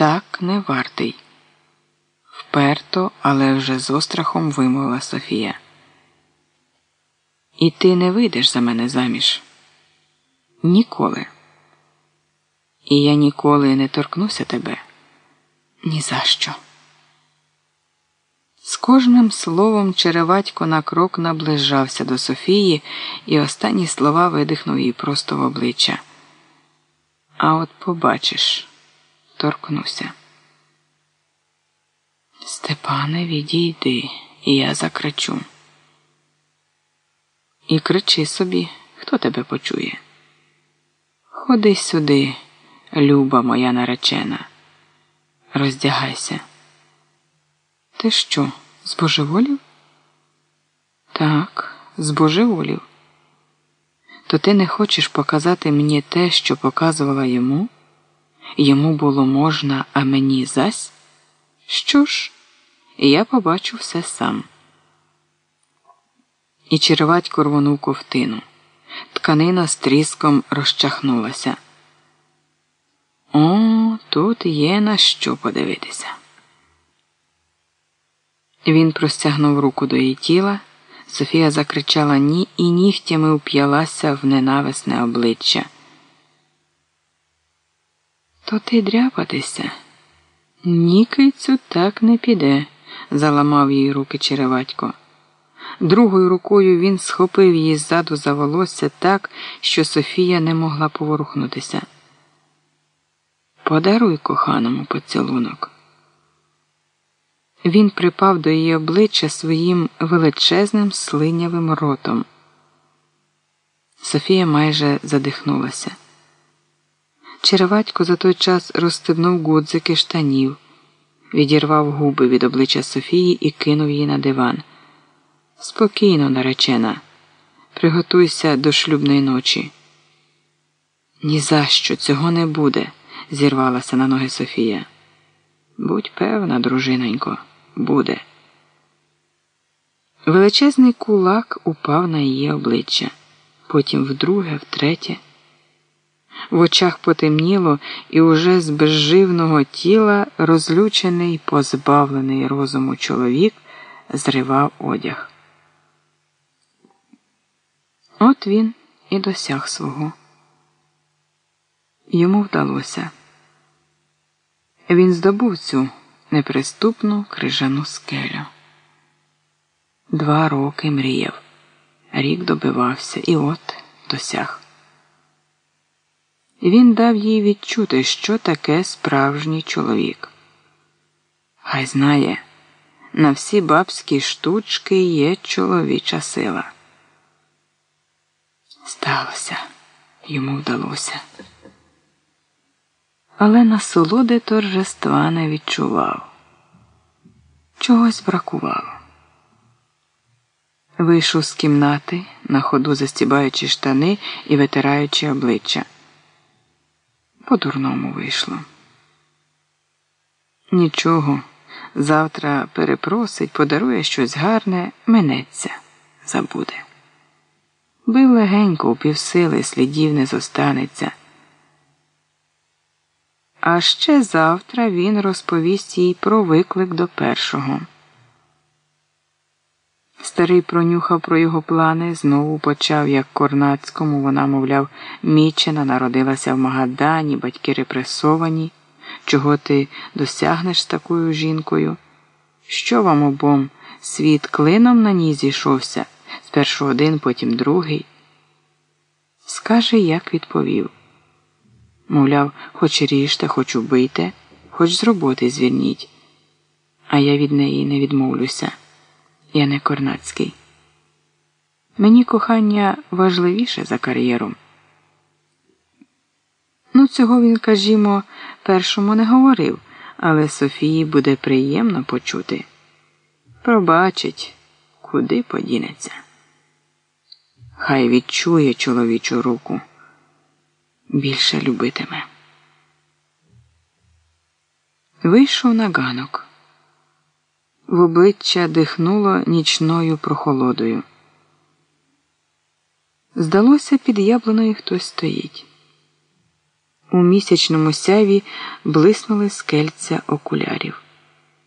Так не вартий. Вперто, але вже з острахом вимовила Софія. І ти не вийдеш за мене заміж. Ніколи. І я ніколи не торкнуся тебе. Ні за що. З кожним словом Череватько на крок наближався до Софії, і останні слова видихнув їй просто в обличчя. А от побачиш, торкнуся. Степане, відійди, і я закричу. І кричи собі, хто тебе почує. Ходи сюди, люба моя наречена, роздягайся. Ти що, збожеволів? Так, збожеволів. То ти не хочеш показати мені те, що показувала йому? Йому було можна, а мені зась? Що ж, я побачу все сам. І черватько рвонув ковтину. Тканина з тріском розчахнулася. О, тут є на що подивитися. Він простягнув руку до її тіла. Софія закричала ні і нігтями уп'ялася в ненависне обличчя. То ти дряпатися? Ні, кицю, так не піде, заламав їй руки череватько. Другою рукою він схопив її ззаду за волосся так, що Софія не могла поворухнутися. Подаруй коханому поцілунок. Він припав до її обличчя своїм величезним слинявим ротом. Софія майже задихнулася. Череватько за той час розстебнув гудзики штанів, відірвав губи від обличчя Софії і кинув її на диван. Спокійно, наречена, приготуйся до шлюбної ночі. «Ні за що цього не буде, зірвалася на ноги Софія. Будь певна, дружинонько, буде. Величезний кулак упав на її обличчя, потім вдруге, втретє. В очах потемніло, і уже з безживного тіла розлючений, позбавлений розуму чоловік зривав одяг. От він і досяг свого. Йому вдалося. Він здобув цю неприступну крижану скелю. Два роки мріяв, рік добивався і от досяг. Він дав їй відчути, що таке справжній чоловік. Хай знає, на всі бабські штучки є чоловіча сила. Сталося, йому вдалося. Але насолоди торжества не відчував. Чогось бракувало. Вийшов з кімнати, на ходу застібаючи штани і витираючи обличчя. По дурному вийшло. Нічого, завтра перепросить, подарує щось гарне, минеться, забуде. Бив легенько у півсили слідів не зостанеться. А ще завтра він розповість їй про виклик до першого. Старий пронюхав про його плани, знову почав, як Корнацькому, вона, мовляв, мічена народилася в Магадані, батьки репресовані. Чого ти досягнеш з такою жінкою? Що вам обом? Світ клином на ній зійшовся, спершу один, потім другий. Скаже, як відповів. Мовляв, хоч ріжте, хоч убийте, хоч з роботи звільніть. А я від неї не відмовлюся. Я не Корнацький. Мені кохання важливіше за кар'єру. Ну, цього він, кажімо, першому не говорив, але Софії буде приємно почути. Пробачить, куди подінеться. Хай відчує чоловічу руку. Більше любитиме. Вийшов на ганок. В обличчя дихнуло нічною прохолодою. Здалося, під яблуною хтось стоїть. У місячному сяві блиснули скельця окулярів.